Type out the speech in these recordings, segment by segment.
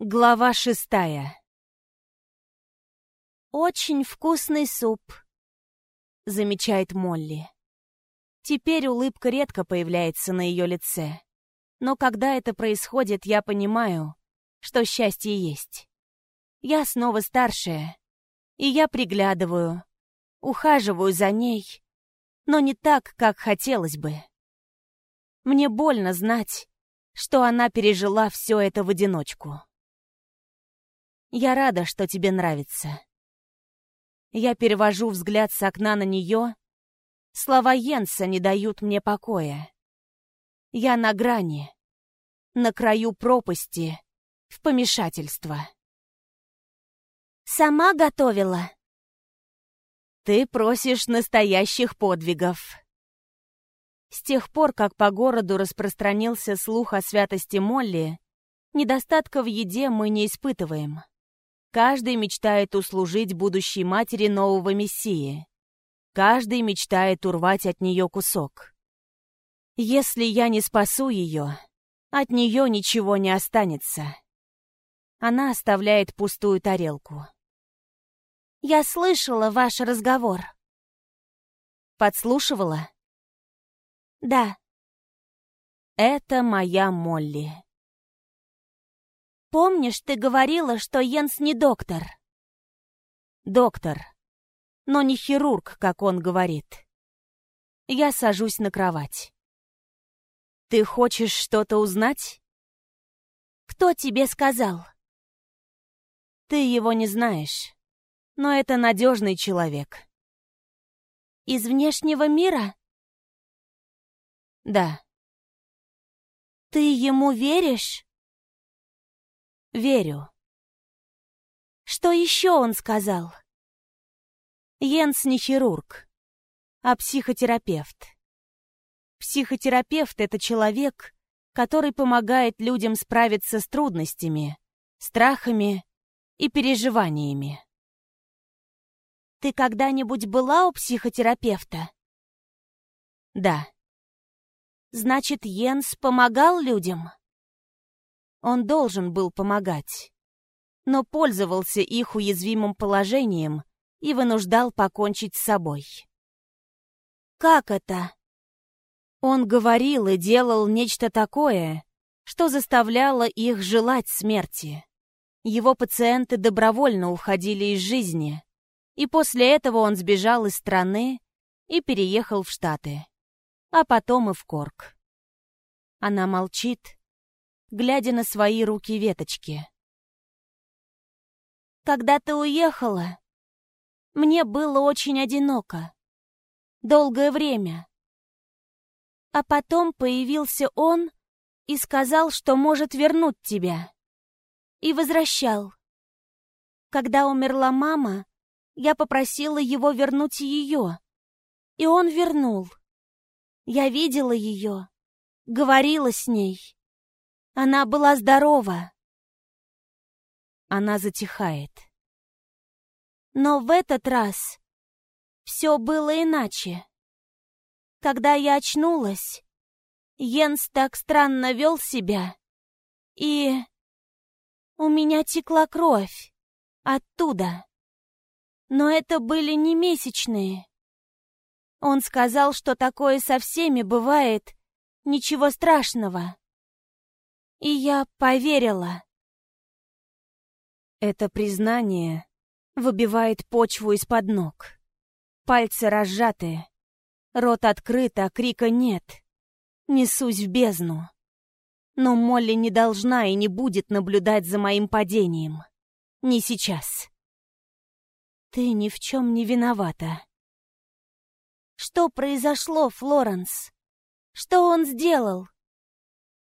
Глава шестая «Очень вкусный суп», — замечает Молли. Теперь улыбка редко появляется на ее лице. Но когда это происходит, я понимаю, что счастье есть. Я снова старшая, и я приглядываю, ухаживаю за ней, но не так, как хотелось бы. Мне больно знать, что она пережила все это в одиночку. Я рада, что тебе нравится. Я перевожу взгляд с окна на нее. Слова Йенса не дают мне покоя. Я на грани, на краю пропасти, в помешательство. «Сама готовила?» «Ты просишь настоящих подвигов». С тех пор, как по городу распространился слух о святости Молли, недостатка в еде мы не испытываем. Каждый мечтает услужить будущей матери нового мессии. Каждый мечтает урвать от нее кусок. Если я не спасу ее, от нее ничего не останется. Она оставляет пустую тарелку. «Я слышала ваш разговор». «Подслушивала?» «Да». «Это моя Молли». Помнишь, ты говорила, что Йенс не доктор? Доктор. Но не хирург, как он говорит. Я сажусь на кровать. Ты хочешь что-то узнать? Кто тебе сказал? Ты его не знаешь, но это надежный человек. Из внешнего мира? Да. Ты ему веришь? Верю. Что еще он сказал? Йенс не хирург, а психотерапевт. Психотерапевт — это человек, который помогает людям справиться с трудностями, страхами и переживаниями. Ты когда-нибудь была у психотерапевта? Да. Значит, Йенс помогал людям? Он должен был помогать. Но пользовался их уязвимым положением и вынуждал покончить с собой. «Как это?» Он говорил и делал нечто такое, что заставляло их желать смерти. Его пациенты добровольно уходили из жизни, и после этого он сбежал из страны и переехал в Штаты, а потом и в Корк. Она молчит, глядя на свои руки веточки. «Когда ты уехала, мне было очень одиноко. Долгое время. А потом появился он и сказал, что может вернуть тебя. И возвращал. Когда умерла мама, я попросила его вернуть ее. И он вернул. Я видела ее, говорила с ней. Она была здорова. Она затихает. Но в этот раз все было иначе. Когда я очнулась, Йенс так странно вел себя, и... У меня текла кровь. Оттуда. Но это были не месячные. Он сказал, что такое со всеми бывает, ничего страшного. И я поверила. Это признание выбивает почву из-под ног. Пальцы разжаты, рот открыт, а крика нет. Несусь в бездну. Но Молли не должна и не будет наблюдать за моим падением. Не сейчас. Ты ни в чем не виновата. Что произошло, Флоренс? Что он сделал?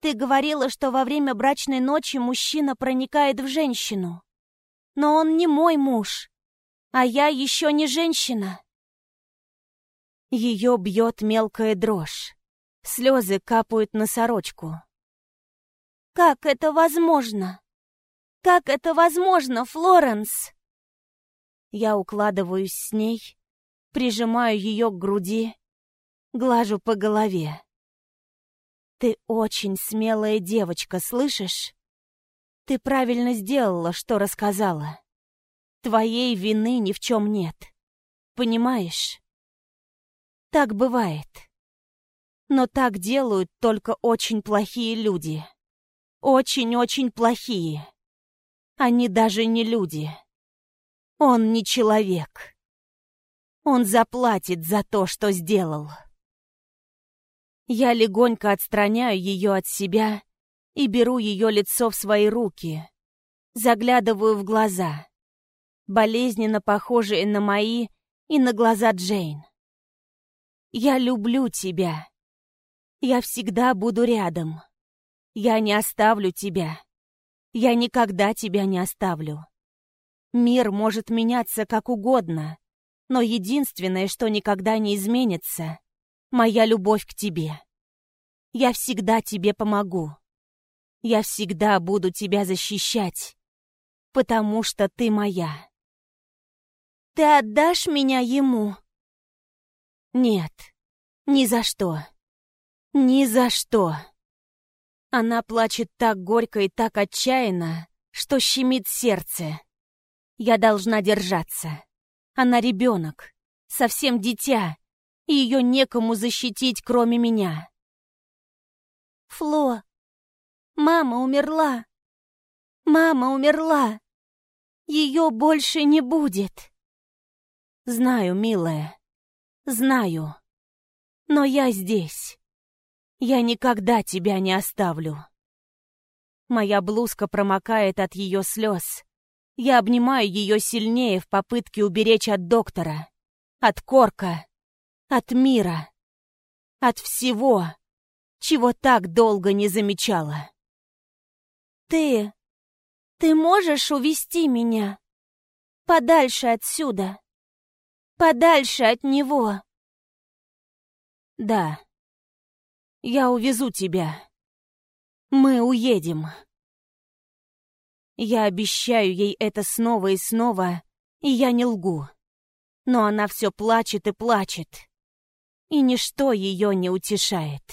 Ты говорила, что во время брачной ночи мужчина проникает в женщину. Но он не мой муж, а я еще не женщина. Ее бьет мелкая дрожь. Слезы капают на сорочку. Как это возможно? Как это возможно, Флоренс? Я укладываюсь с ней, прижимаю ее к груди, глажу по голове. Ты очень смелая девочка, слышишь? Ты правильно сделала, что рассказала. Твоей вины ни в чем нет. Понимаешь? Так бывает. Но так делают только очень плохие люди. Очень-очень плохие. Они даже не люди. Он не человек. Он заплатит за то, что сделал. Я легонько отстраняю ее от себя и беру ее лицо в свои руки. Заглядываю в глаза, болезненно похожие на мои и на глаза Джейн. Я люблю тебя. Я всегда буду рядом. Я не оставлю тебя. Я никогда тебя не оставлю. Мир может меняться как угодно, но единственное, что никогда не изменится, моя любовь к тебе. Я всегда тебе помогу. Я всегда буду тебя защищать, потому что ты моя. Ты отдашь меня ему? Нет, ни за что. Ни за что. Она плачет так горько и так отчаянно, что щемит сердце. Я должна держаться. Она ребенок, совсем дитя, и ее некому защитить, кроме меня. Фло, мама умерла. Мама умерла. Ее больше не будет. Знаю, милая, знаю. Но я здесь. Я никогда тебя не оставлю. Моя блузка промокает от ее слез. Я обнимаю ее сильнее в попытке уберечь от доктора, от Корка, от мира, от всего, чего так долго не замечала. Ты... ты можешь увести меня? Подальше отсюда. Подальше от него. Да. Я увезу тебя. Мы уедем. Я обещаю ей это снова и снова, и я не лгу. Но она все плачет и плачет. И ничто ее не утешает.